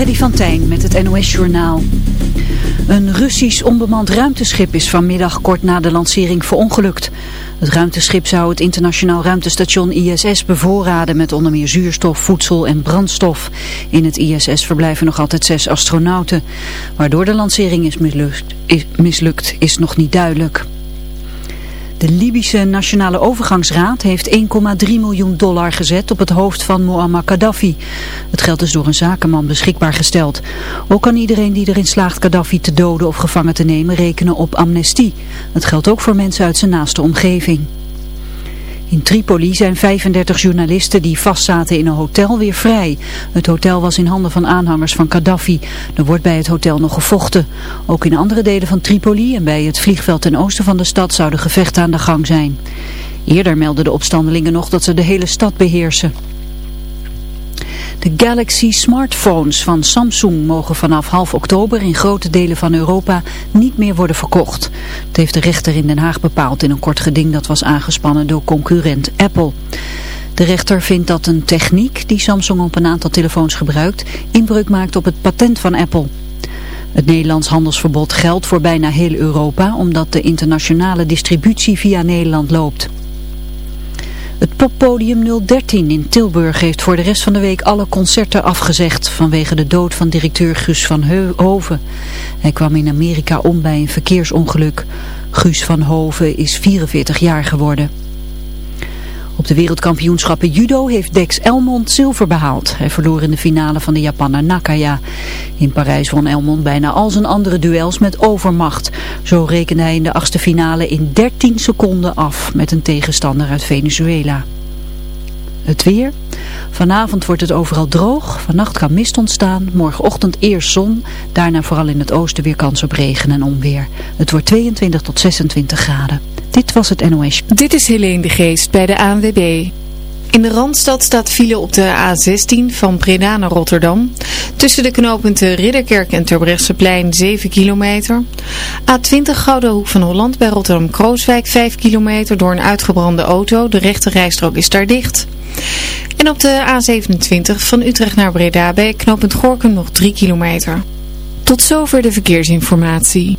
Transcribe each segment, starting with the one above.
Freddy van Tijn met het NOS-journaal. Een Russisch onbemand ruimteschip is vanmiddag kort na de lancering verongelukt. Het ruimteschip zou het internationaal ruimtestation ISS bevoorraden met onder meer zuurstof, voedsel en brandstof. In het ISS verblijven nog altijd zes astronauten. Waardoor de lancering is mislukt is, mislukt, is nog niet duidelijk. De Libische Nationale Overgangsraad heeft 1,3 miljoen dollar gezet op het hoofd van Muammar Gaddafi. Het geld is door een zakenman beschikbaar gesteld. Ook kan iedereen die erin slaagt Gaddafi te doden of gevangen te nemen rekenen op amnestie. Het geldt ook voor mensen uit zijn naaste omgeving. In Tripoli zijn 35 journalisten die vastzaten in een hotel weer vrij. Het hotel was in handen van aanhangers van Gaddafi. Er wordt bij het hotel nog gevochten. Ook in andere delen van Tripoli en bij het vliegveld ten oosten van de stad zouden gevechten aan de gang zijn. Eerder meldden de opstandelingen nog dat ze de hele stad beheersen. De Galaxy smartphones van Samsung mogen vanaf half oktober in grote delen van Europa niet meer worden verkocht. Dat heeft de rechter in Den Haag bepaald in een kort geding dat was aangespannen door concurrent Apple. De rechter vindt dat een techniek die Samsung op een aantal telefoons gebruikt inbreuk maakt op het patent van Apple. Het Nederlands handelsverbod geldt voor bijna heel Europa omdat de internationale distributie via Nederland loopt. Het poppodium 013 in Tilburg heeft voor de rest van de week alle concerten afgezegd vanwege de dood van directeur Guus van Hoven. Hij kwam in Amerika om bij een verkeersongeluk. Guus van Hoven is 44 jaar geworden. Op de wereldkampioenschappen judo heeft Dex Elmond zilver behaald. Hij verloor in de finale van de Japaner Nakaya. In Parijs won Elmond bijna al zijn andere duels met overmacht. Zo rekende hij in de achtste finale in 13 seconden af met een tegenstander uit Venezuela. Het weer. Vanavond wordt het overal droog. Vannacht kan mist ontstaan. Morgenochtend eerst zon. Daarna vooral in het oosten weer kans op regen en onweer. Het wordt 22 tot 26 graden. Dit was het NOS. Dit is Helene de Geest bij de ANWB. In de Randstad staat file op de A16 van Breda naar Rotterdam. Tussen de knooppunten Ridderkerk en Terbrechtseplein 7 kilometer. A20 Gouden Hoek van Holland bij Rotterdam-Krooswijk 5 kilometer door een uitgebrande auto. De rechte rijstrook is daar dicht. En op de A27 van Utrecht naar Breda bij knooppunt Gorkum nog 3 kilometer. Tot zover de verkeersinformatie.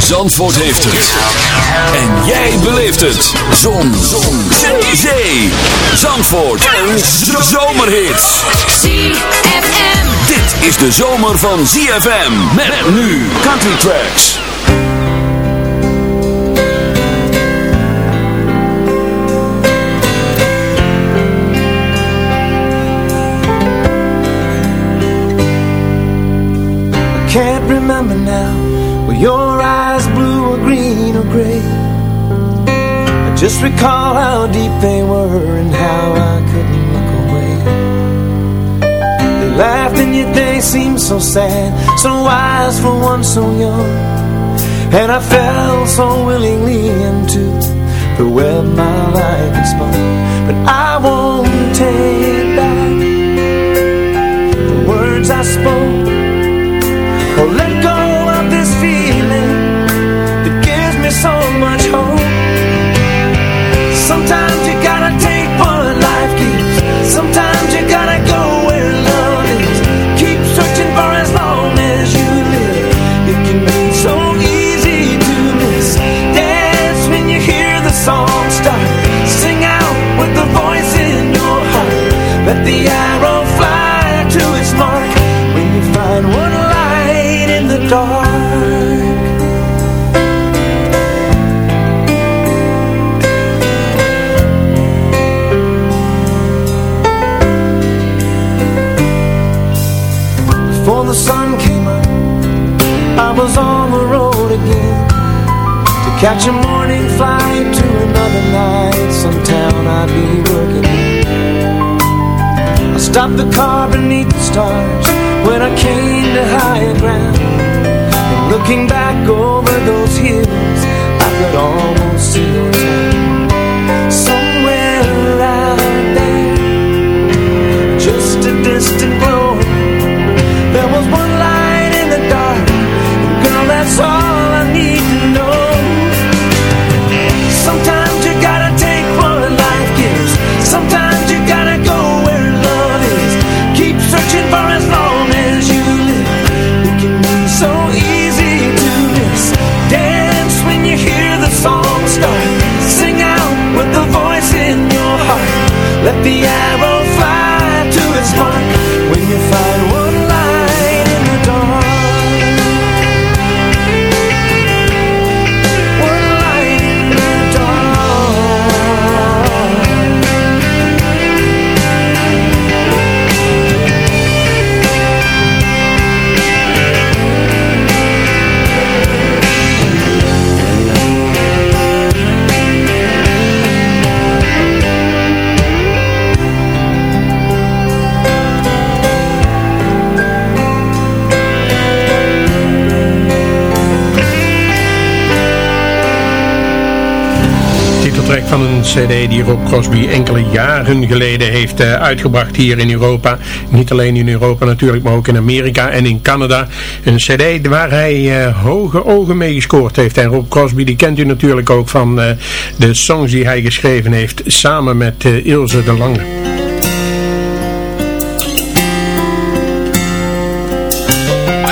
Zandvoort heeft het. En jij beleeft het. Zon. Zon. Zee. Zee. Zandvoort. Een zomerhit. ZFM. Dit is de zomer van ZFM. Met nu Country Tracks. Can't remember now Were your eyes blue or green or gray. I Just recall how deep they were and how I couldn't look away. They laughed and yet they seemed so sad So wise for one so young. And I fell so willingly into the web my life had spun. But I won't take back. The words I spoke Or let go much catch a morning flight to another night. Some town I'd be working in. I stopped the car beneath the stars When I came to higher ground. And looking back over those hills I could almost the arrow een cd die Rob Crosby enkele jaren geleden heeft eh, uitgebracht hier in Europa. Niet alleen in Europa natuurlijk, maar ook in Amerika en in Canada. Een cd waar hij eh, hoge ogen mee gescoord heeft. En Rob Crosby die kent u natuurlijk ook van eh, de songs die hij geschreven heeft samen met Ilse de Lange.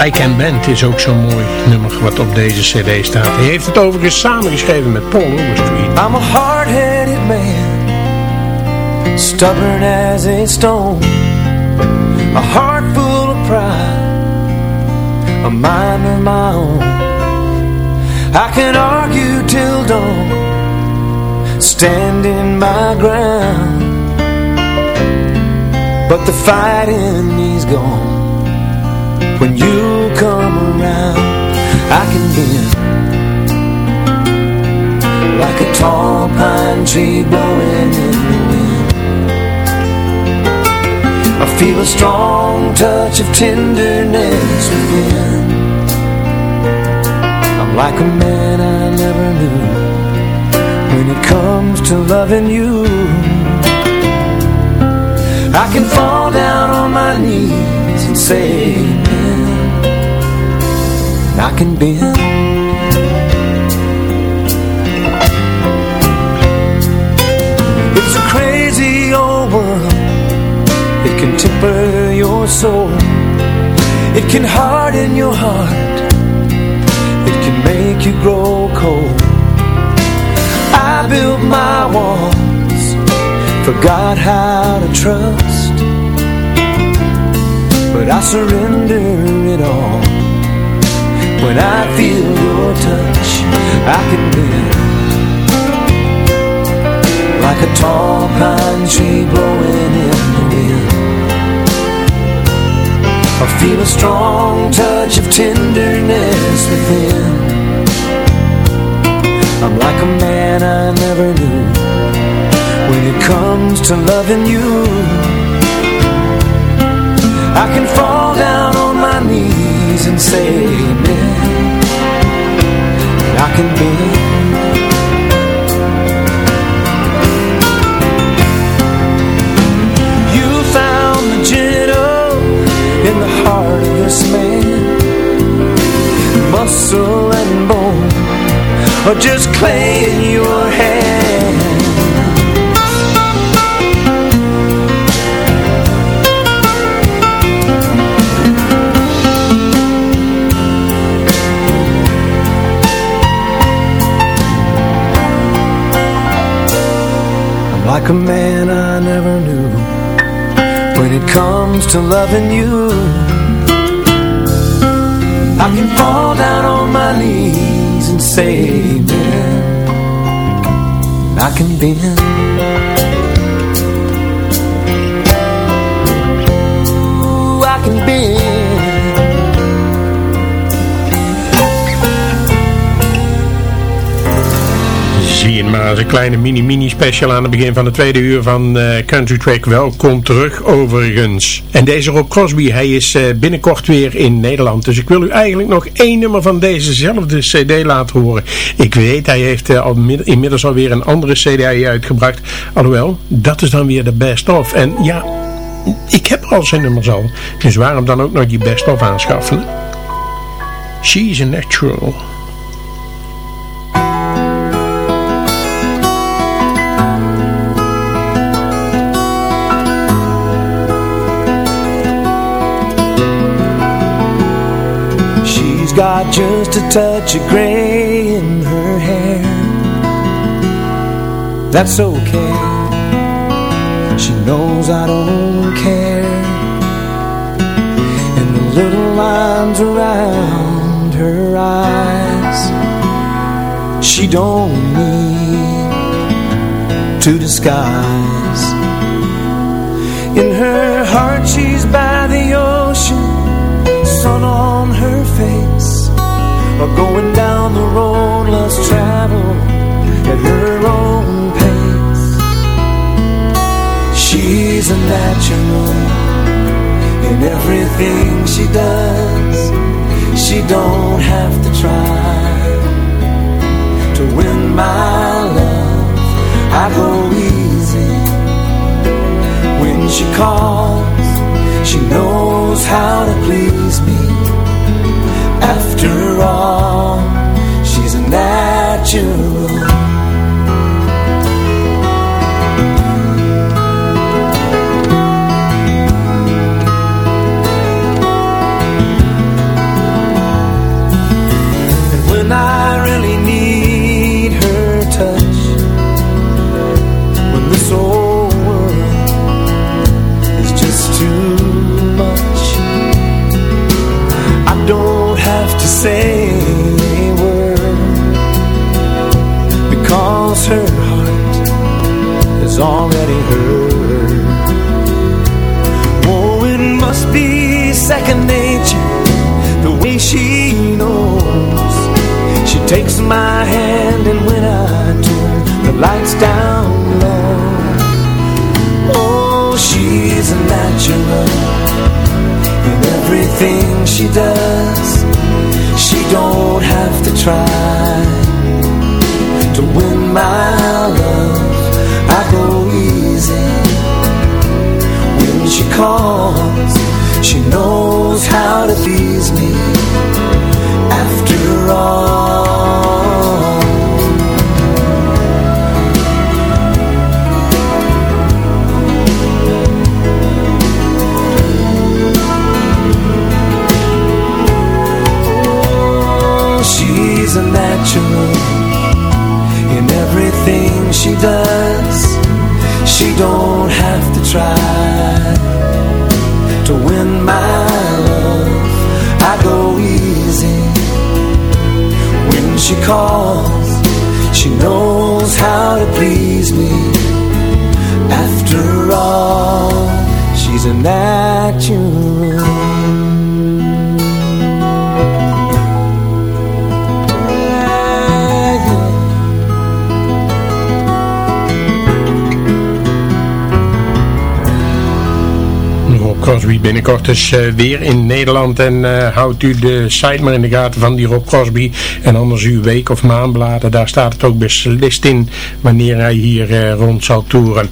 I Can Bend is ook zo'n mooi nummer wat op deze cd staat. Hij heeft het overigens samengeschreven met Paul Overstreet. I'm man Stubborn as a stone A heart full of pride A mind of my own. I can argue till dawn Standing my ground. But the fighting is gone. When you come around I can bend like a tall pine tree blowing in the wind. I feel a strong touch of tenderness within. I'm like a man I never knew when it comes to loving you. I can fall down on my knees and say amen. I can bend. Temper your soul. It can harden your heart. It can make you grow cold. I built my walls. Forgot how to trust. But I surrender it all. When I feel your touch I can bend. Like a tall pine tree blowing in the wind. I feel a strong touch of tenderness within. I'm like a man I never knew when it comes to loving you. I can fall down on my knees and say amen. I can bend. Heart of this man. Muscle and bone, or just clay in your hand. I'm like a man I never knew when it comes to loving you. I can fall down on my knees and say amen. I can bend. Zie je maar een kleine mini-mini special aan het begin van de tweede uur van eh, Country Track. Welkom terug overigens. En deze Rob Crosby, hij is eh, binnenkort weer in Nederland. Dus ik wil u eigenlijk nog één nummer van dezezelfde cd laten horen. Ik weet, hij heeft eh, al inmiddels alweer een andere cd uitgebracht. Alhoewel, dat is dan weer de best of. En ja, ik heb al zijn nummers al. Dus waarom dan ook nog die best of aanschaffen? She's a natural. Got just a touch of gray in her hair. That's okay. She knows I don't care. And the little lines around her eyes, she don't need to disguise. In her heart, she's by the ocean sun on her Or going down the road less traveled At her own pace. She's a natural In everything she does. She don't have to try To win my love. I go easy When she calls. She knows how to please me After all She's a natural Crosby binnenkort dus uh, weer in Nederland. En eh, houdt u de site maar in de gaten van die Rob Crosby. En anders uw week of maandbladen, daar staat het ook beslist in wanneer hij hier eh, rond zal toeren.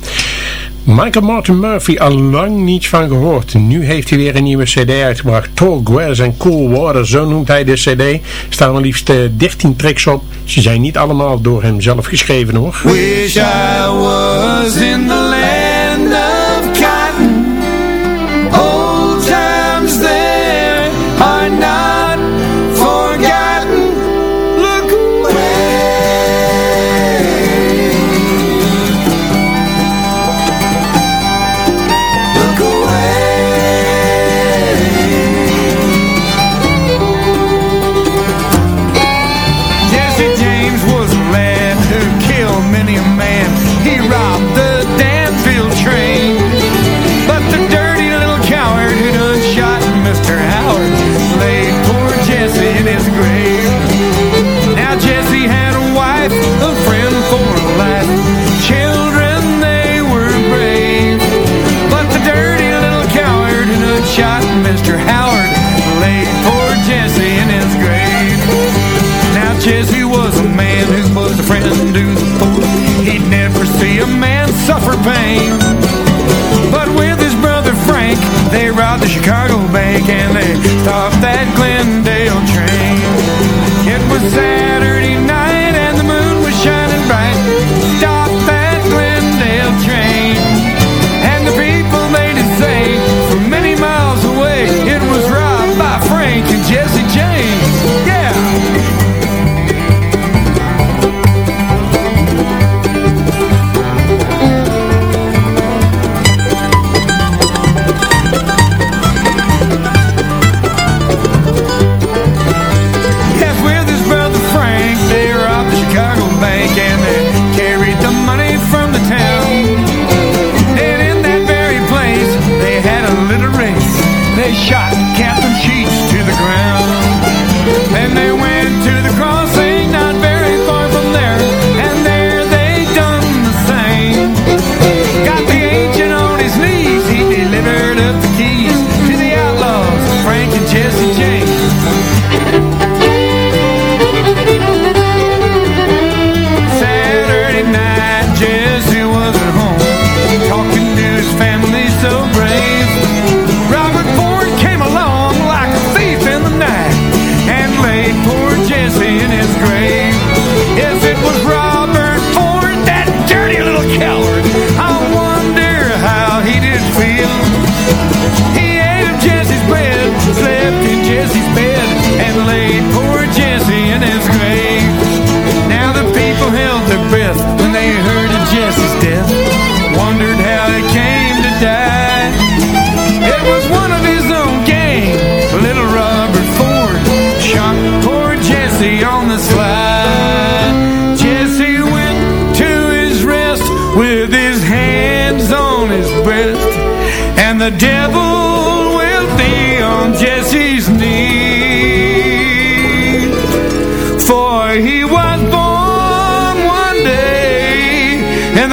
Michael Martin Murphy, al lang niets van gehoord. Nu heeft hij weer een nieuwe cd uitgebracht. Tall Grass and Cool Water, zo noemt hij de cd. staan er liefst 13 tracks op. Ze zijn niet allemaal door hem zelf geschreven hoor. Wish I in the land.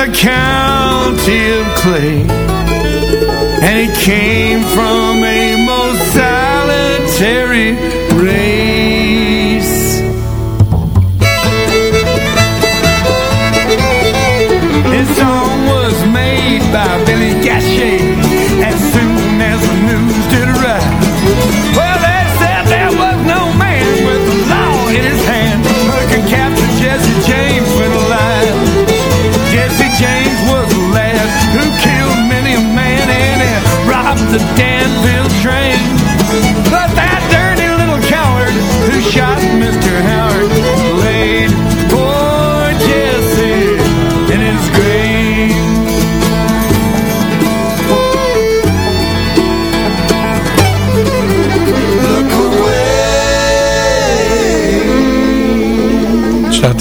the county of Clay, and he came from a the day.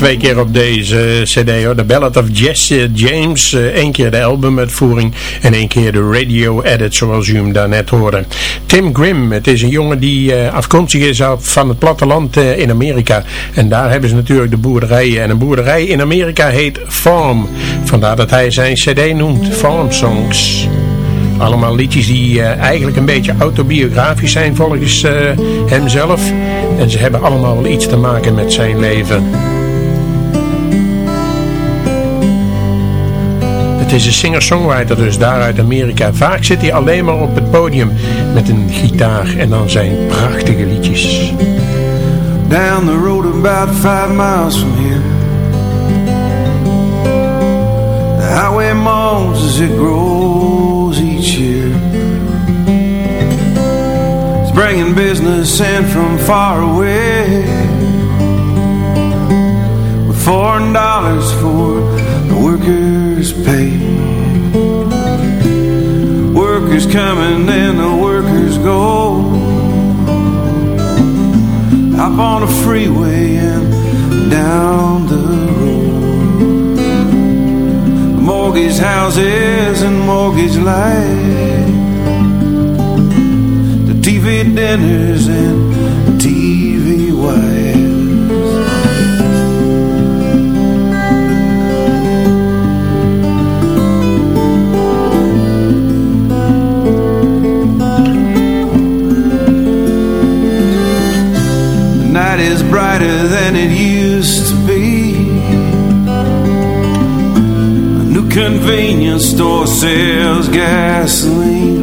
twee keer op deze cd hoor. The Ballad of Jesse James. Eh, Eén keer de albumuitvoering en één keer de radio edit zoals u hem daarnet hoorde. Tim Grimm, het is een jongen die eh, afkomstig is van het platteland eh, in Amerika. En daar hebben ze natuurlijk de boerderijen. En een boerderij in Amerika heet Farm. Vandaar dat hij zijn cd noemt Farm Songs. Allemaal liedjes die eigenlijk een beetje autobiografisch zijn volgens uh, hemzelf. En ze hebben allemaal wel iets te maken met zijn leven. Is een singer-songwriter dus daar uit Amerika. Vaak zit hij alleen maar op het podium met een gitaar en dan zijn prachtige liedjes. Down the road about five miles from here The highway moans as it grows each year It's bringing business in from far away foreign dollars for the workers' pay. Workers coming and the workers go. Up on the freeway and down the road. Mortgage houses and mortgage lights. The TV dinners and TV used to be. A new convenience store sells gasoline.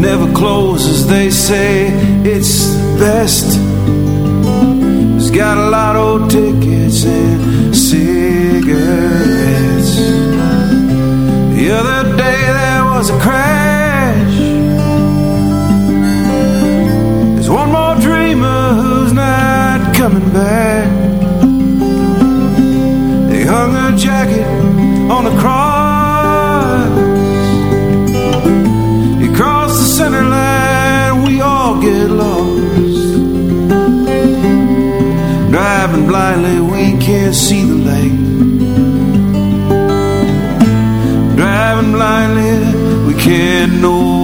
Never closes, they say it's the best. It's got a lot of tickets and cigarettes. The other day there was a crash. They hung a jacket on the cross. He crossed the center line, we all get lost. Driving blindly, we can't see the light. Driving blindly, we can't know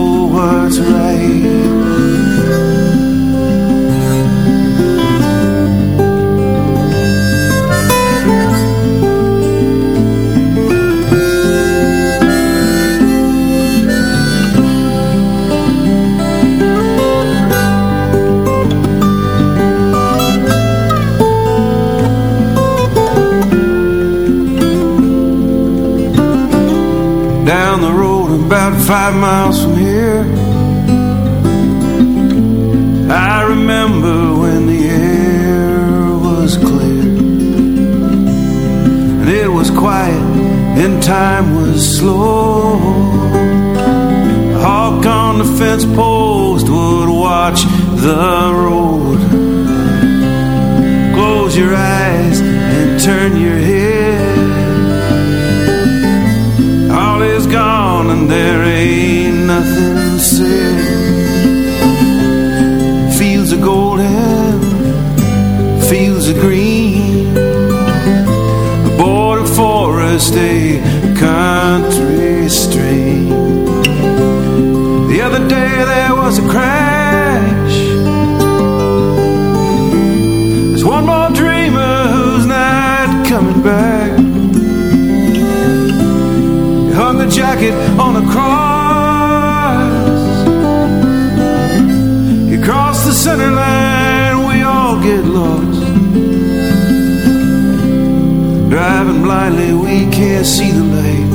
five miles from here. I remember when the air was clear and it was quiet and time was slow. A hawk on the fence post would watch the road. Close your eyes and turn your head there ain't nothing said. Fields are golden, fields are green. The border forest, a country stream. The other day there was a crash. There's one more dreamer who's not coming back jacket on a cross. You cross the center line, we all get lost. Driving blindly, we can't see the light.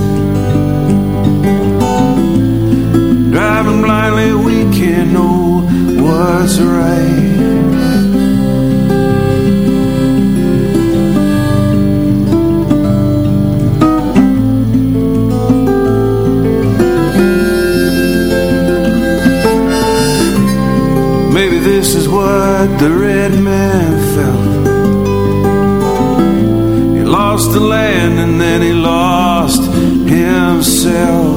Driving blindly, we can't know what's right. Maybe this is what the red man felt. He lost the land and then he lost himself.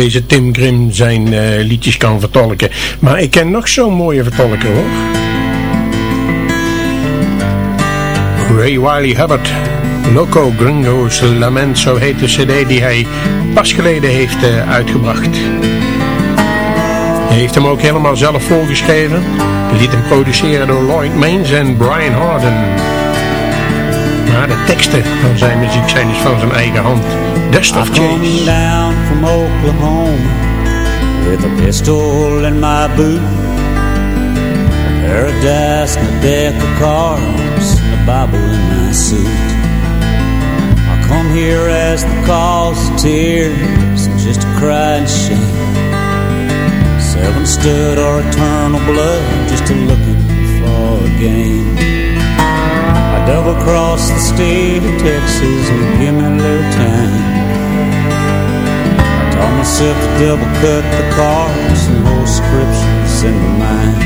Deze Tim Grim zijn eh, liedjes kan vertolken. Maar ik ken nog zo'n mooie vertolker hoor. Ray Wiley Hubbard. Loco Gringo's Lament, zo heet de cd die hij pas geleden heeft uh, uitgebracht. Hij heeft hem ook helemaal zelf voorgeschreven. Liet hem produceren door Lloyd Maines en Brian Harden. Teksten van zijn muziek zijn dus van zijn eigen hand. Dust of Chase. down from Oklahoma With a pistol in my boot A paradise and a deck of cards And a Bible in my suit I come here as the cause of tears And just to cry and shame Seven stood our eternal blood Just to looking for a game double cross the state of Texas and give me a little time. I taught myself to double cut the cards and hold scriptures in my mind.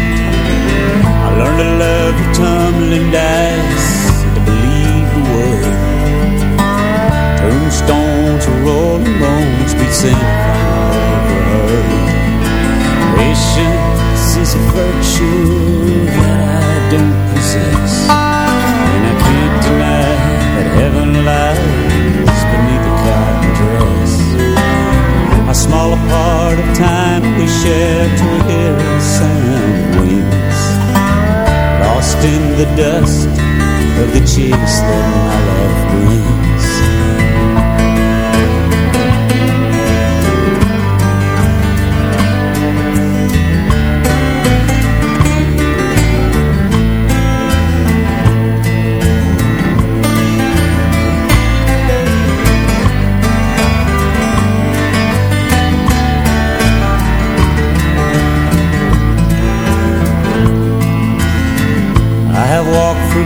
I learned to love the tumbling dice and to believe the word. Tombstones or rolling bones be seen if I ever heard. Patience is a virtue that I don't possess lies beneath a cotton dress. A smaller part of time we share to hear the sound wings. Lost in the dust of the chase that my love brings.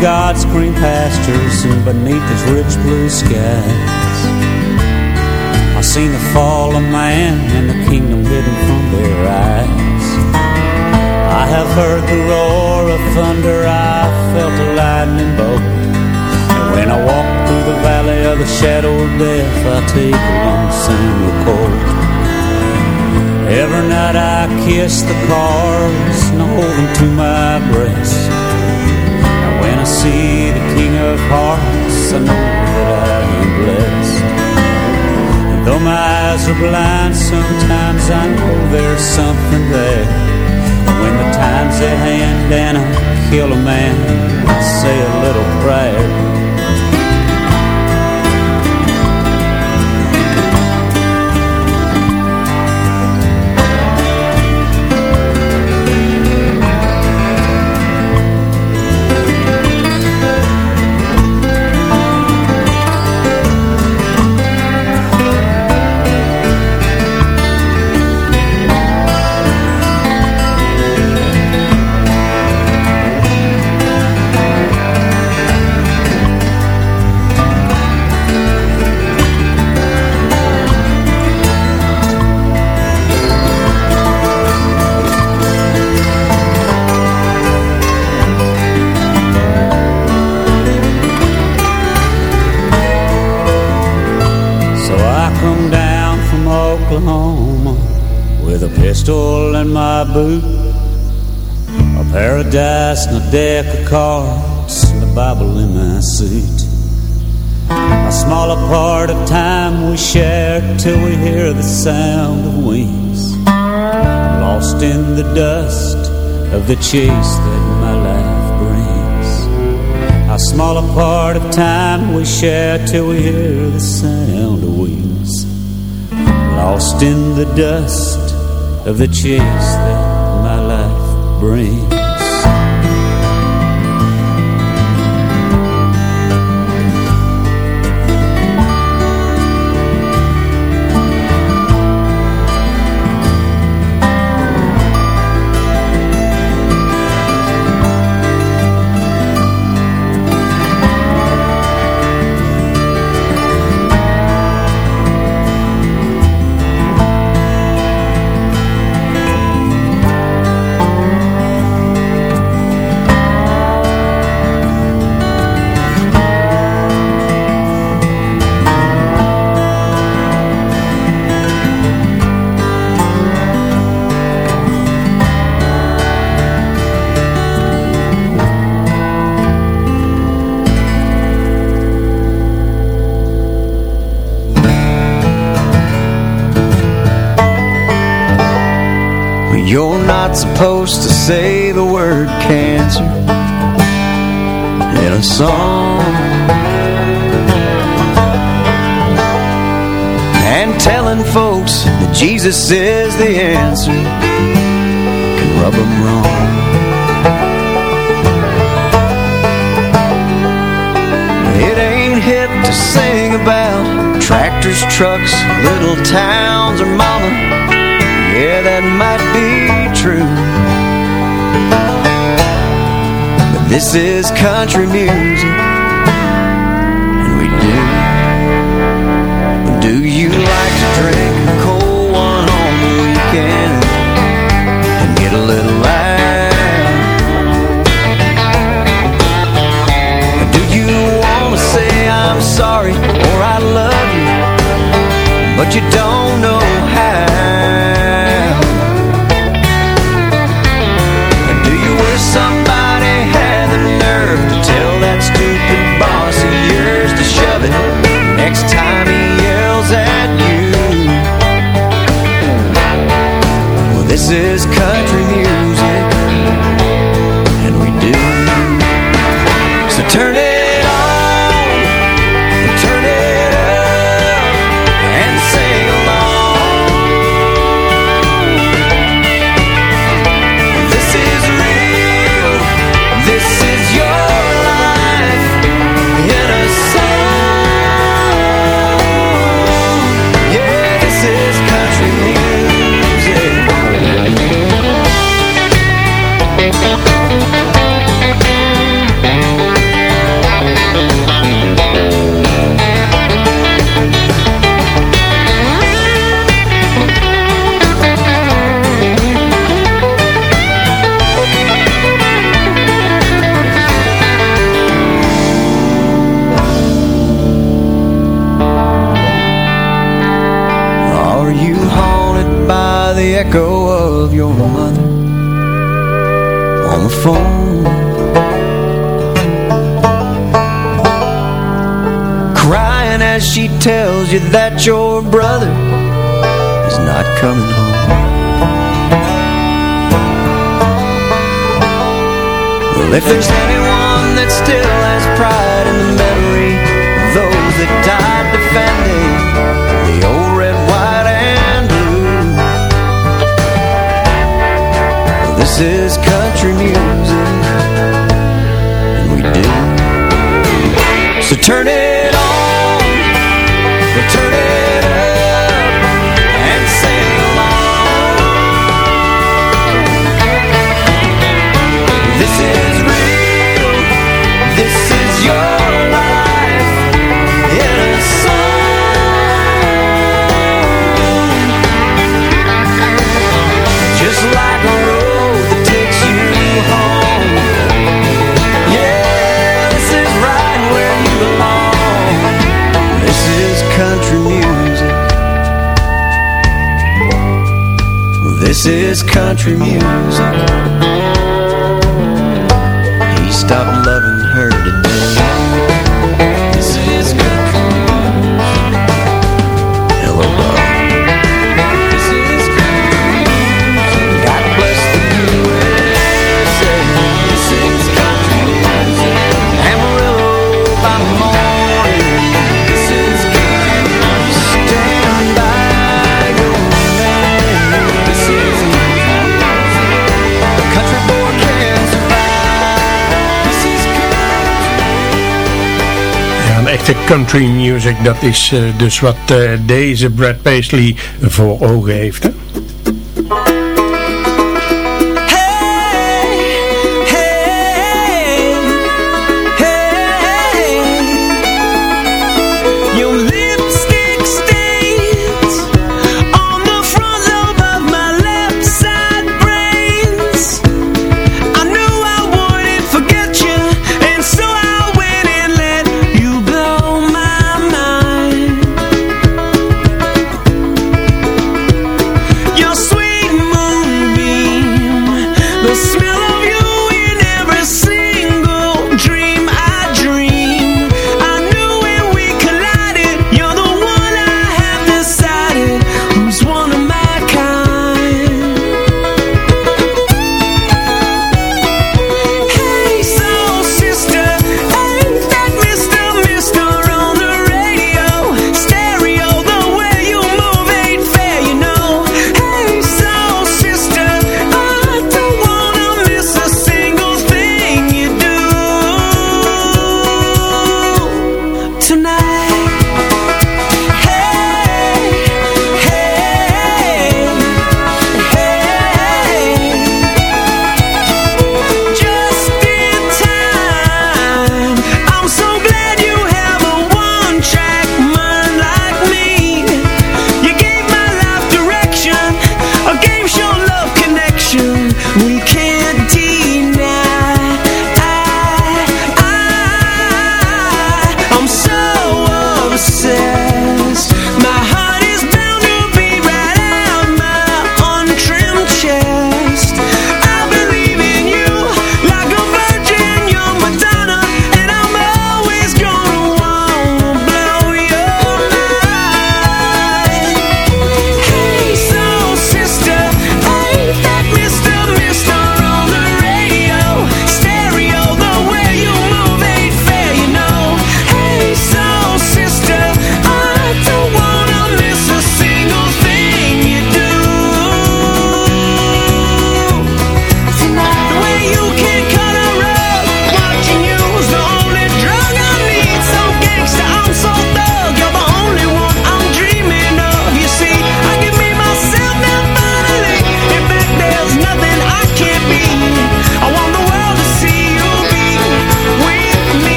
God's green pastures and beneath His rich blue skies. I've seen the fall of man and the kingdom hidden from their eyes. I have heard the roar of thunder, I felt a lightning bolt. And when I walk through the valley of the shadow of death, I take a long Samuel cold. Every night I kiss the cars and hold them to my breast of Hearts, I know that I am blessed. Though my eyes are blind, sometimes I know there's something there. When the time's at hand and I kill a man, I say a little deck of cards And a Bible in my suit A smaller part of time we share Till we hear the sound of wings. Lost in the dust of the chase that my life brings. A smaller part of time we share Till we hear the sound of wings. Lost in the dust of the chase that my life brings. You're not supposed to say the word cancer in a song. And telling folks that Jesus is the answer Can rub them wrong. It ain't hip to sing about Tractors, trucks, little towns or mama this is country music. And we do. Do you like to drink a cold one on the weekend And get a little loud Do you want to say I'm sorry or I love you But you don't know you that your brother is not coming home. Well, if there's anyone that still has pride in the memory of those that died defending the old red, white, and blue. Well, This is country music and we do. So turn it This is country music. He stopped echte country music. Dat is uh, dus wat uh, deze Brad Paisley voor ogen heeft. Hè?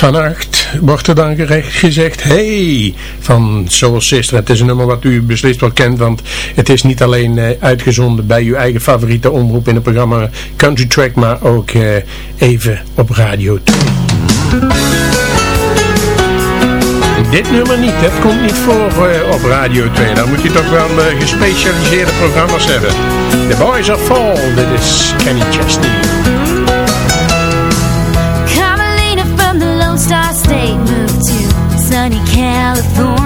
Vannacht wordt er dan gerecht gezegd, hey, van Soul Sister. Het is een nummer wat u beslist wel kent, want het is niet alleen eh, uitgezonden bij uw eigen favoriete omroep in het programma Country Track, maar ook eh, even op radio 2. Dit nummer niet, dat komt niet voor eh, op Radio 2. Dan moet je toch wel gespecialiseerde programma's hebben. The Boys Are Fall, dit is Kenny Chesney. the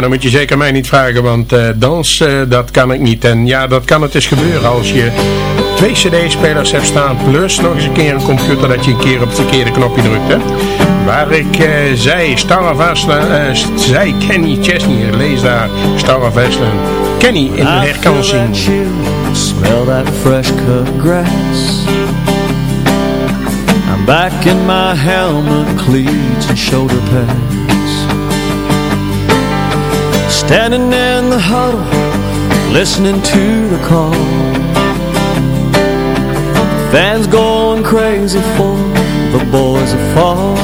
nou dan moet je zeker mij niet vragen, want uh, dans, eh, dat kan ik niet. En ja, dat kan het eens gebeuren als je twee cd-spelers hebt staan, plus nog eens een keer een computer dat je een keer op het verkeerde knopje drukt. Hè? Waar ik eh, zei, Starra Vaslan, zei Kenny Chesney, lees daar Starra Kenny in de herkansing. Smell that fresh cut grass I'm back in my helmet, cleats and shoulder pads Standing in the huddle Listening to the call. Fans going crazy for The boys of fall.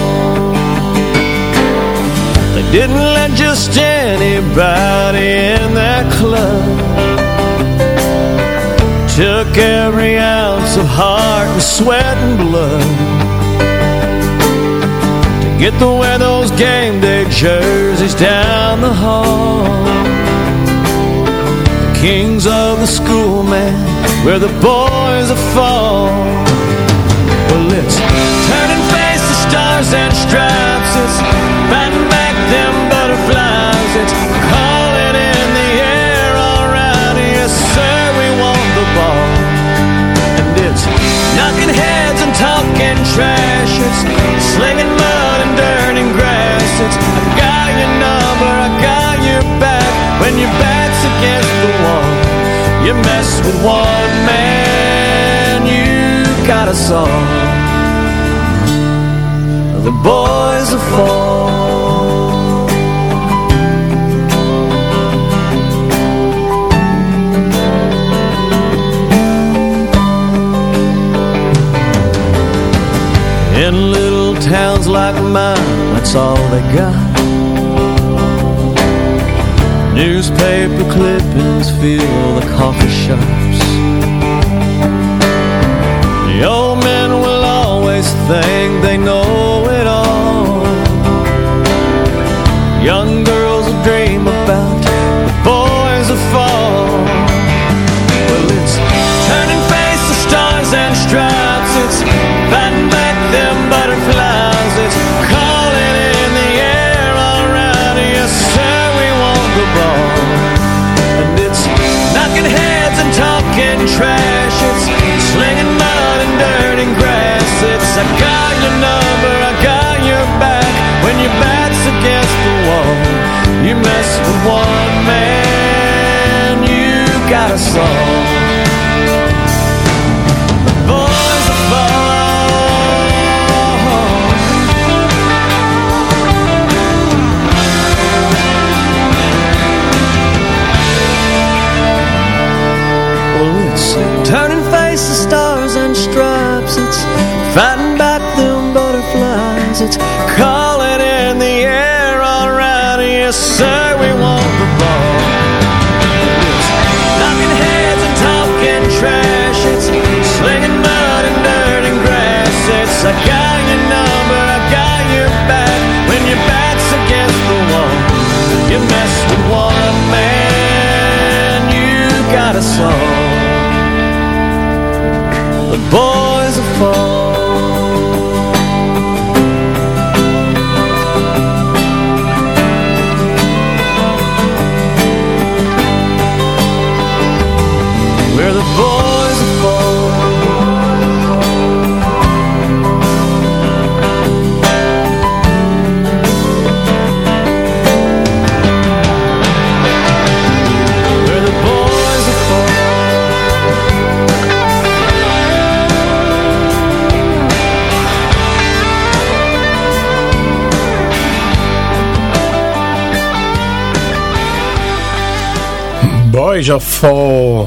They didn't let just anybody in that club. Took every ounce of heart and sweat and blood. Get to wear those game day jerseys down the hall. The kings of the school, man Where the boys are fall. Well, it's turn and face the stars and stripes It's batting back them butterflies. It's and trash It's slinging mud and dirt and grass. It's I got your number, I got your back. When your back's against the wall You mess with one man. You got us all. The boys are fall In little towns like mine, that's all they got. Newspaper clippings fill the coffee shops. The old men will always think they know it all. Young girls will dream about I got your number, I got your back. When your back's against the wall, you mess with one man, you got us all. I got your number, I got your back. When against the wall, you mess with one man, you got. The boys are fall. Of Fall.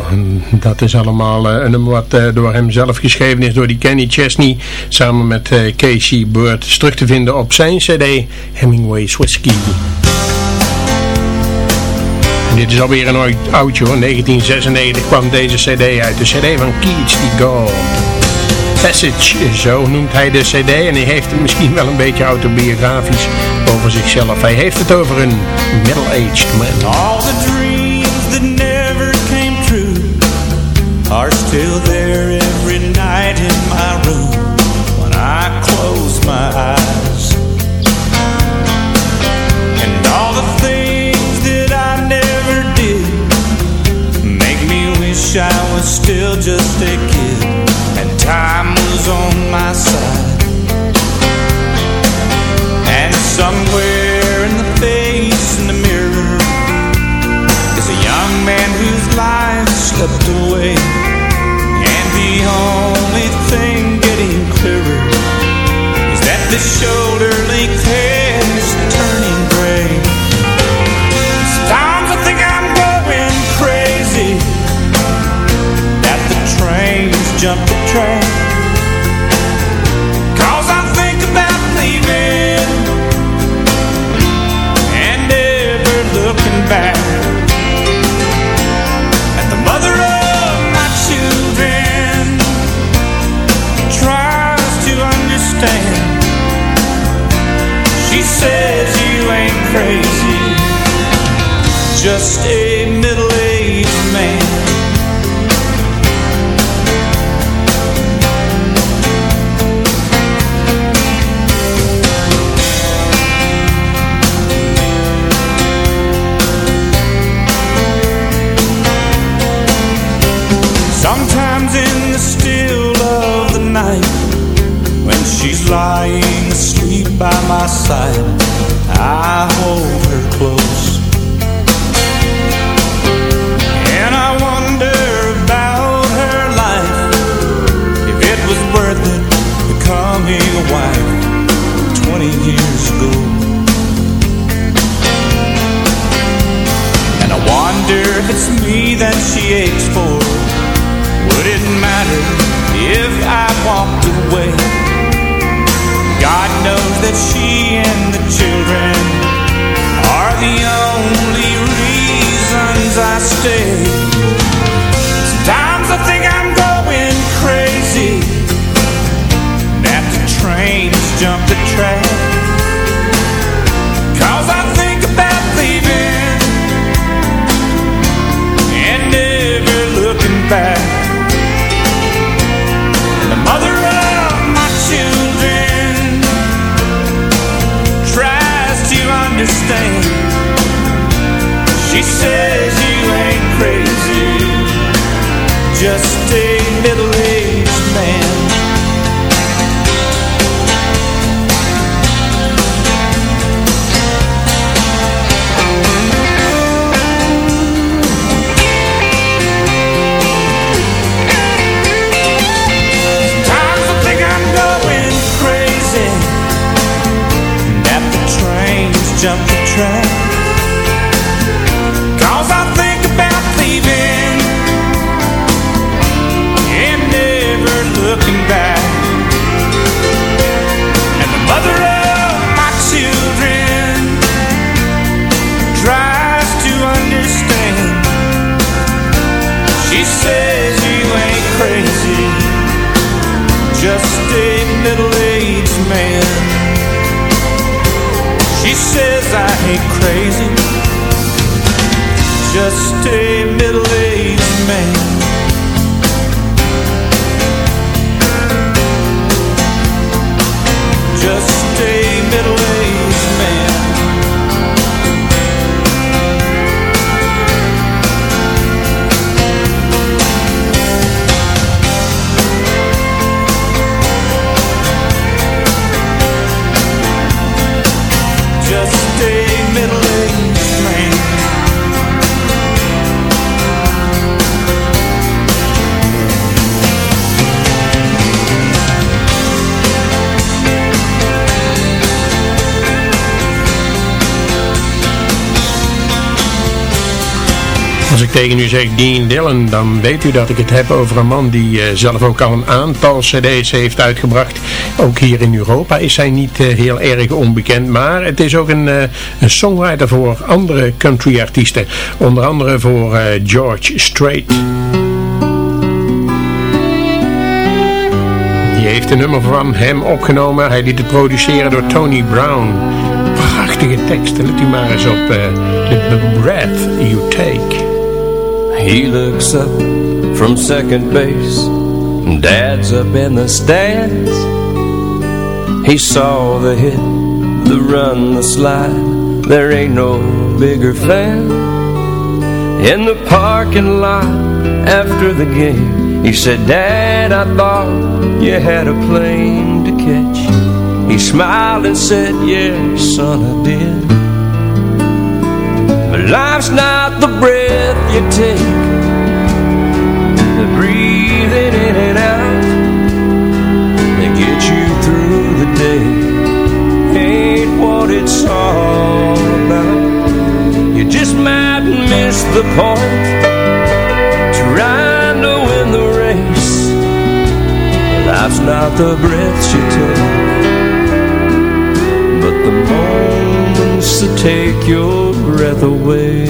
Dat is allemaal eh, een nummer wat eh, door hem zelf geschreven is door die Kenny Chesney. Samen met eh, Casey Bird. Is terug te vinden op zijn cd Hemingway's Whiskey. En dit is alweer een oud- oudje hoor. 1996 kwam deze cd uit. De cd van Keats die Go. Passage, zo noemt hij de cd. En hij heeft het misschien wel een beetje autobiografisch over zichzelf. Hij heeft het over een middle-aged man. All the dreams are still there every night in my room when I close my eyes. And all the things that I never did make me wish I was still just a kid and time was on my side. And somewhere in the face in the mirror is a young man whose life slipped away. The only thing getting clearer is that the shoulder length hair is turning just a middle-aged man. Sometimes in the still of the night When she's lying asleep by my side I hold just a middle-aged man. She says I ain't crazy. Just a middle-aged man. Just a Als ik tegen u zeg Dean Dillon, dan weet u dat ik het heb over een man die eh, zelf ook al een aantal cd's heeft uitgebracht. Ook hier in Europa is hij niet eh, heel erg onbekend, maar het is ook een, eh, een songwriter voor andere country artiesten. Onder andere voor George Strait. Die heeft een nummer van hem opgenomen. Hij liet het produceren door Tony Brown. Prachtige teksten. Let u maar eens op. the breath you take. He looks up from second base. Dad's up in the stands. He saw the hit, the run, the slide. There ain't no bigger fan. In the parking lot after the game, he said, Dad, I thought you had a plane to catch. He smiled and said, Yeah, son, I did. Life's not the breath you take. The breathing in and out That gets you through the day. Ain't what it's all about. You just might miss the point Trying to win the race. Life's not the breaths you take but the moments that take your breath away.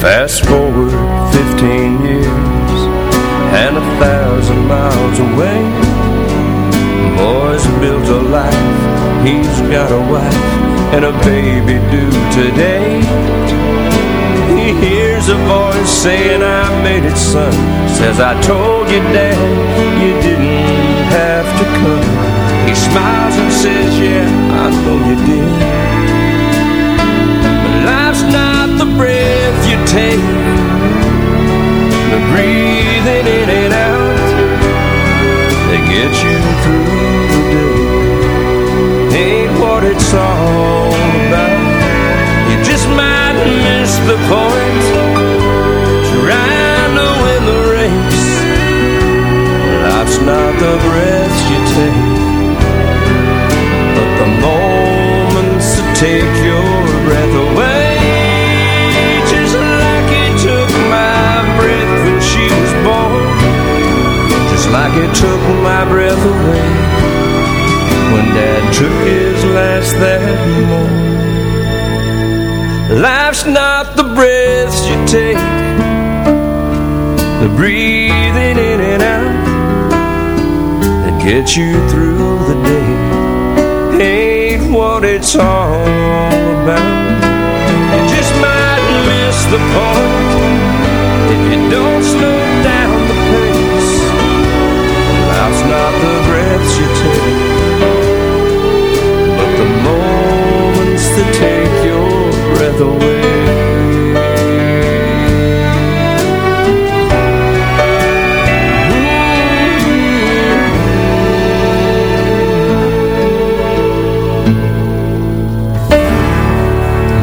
Fast forward 15 years, and a thousand miles away. Boy's built a life, he's got a wife and a baby due today. He hears a voice saying, I made it, son. Says, I told you, Dad, you didn't have to come. He smiles and says, Yeah, I know you did. But life's not the breath you take, the breathing in and out that gets you through the day. Ain't what it's all the point. Trying to win the race. Life's not the breath you take, but the moments that take your breath away. Just like it took my breath when she was born. Just like it took my breath away when Dad took his last that morning. Life's not the breaths you take, the breathing in and out that gets you through the day. Ain't what it's all about. You just might miss the point if you don't slow down the pace. Life's not the breaths you take, but the moments that take.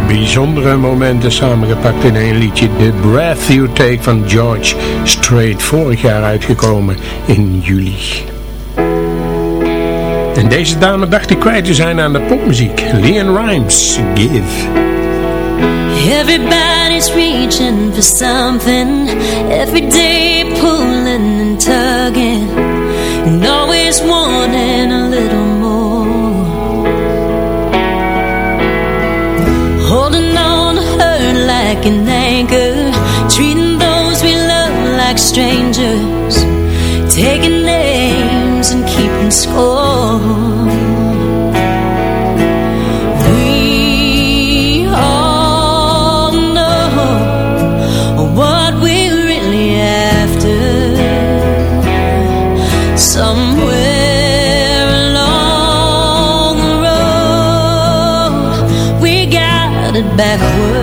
Bijzondere momenten samengepakt in één liedje. The Breath You Take van George Strait. Vorig jaar uitgekomen in juli. En deze dame dacht ik kwijt te zijn aan de popmuziek. Leon Rimes, Give. Everybody's reaching for something. Every day pulling and tugging. And always wanting a little more. Holding on to her like an anchor. Treating those we love like strangers. Taking names and keeping score got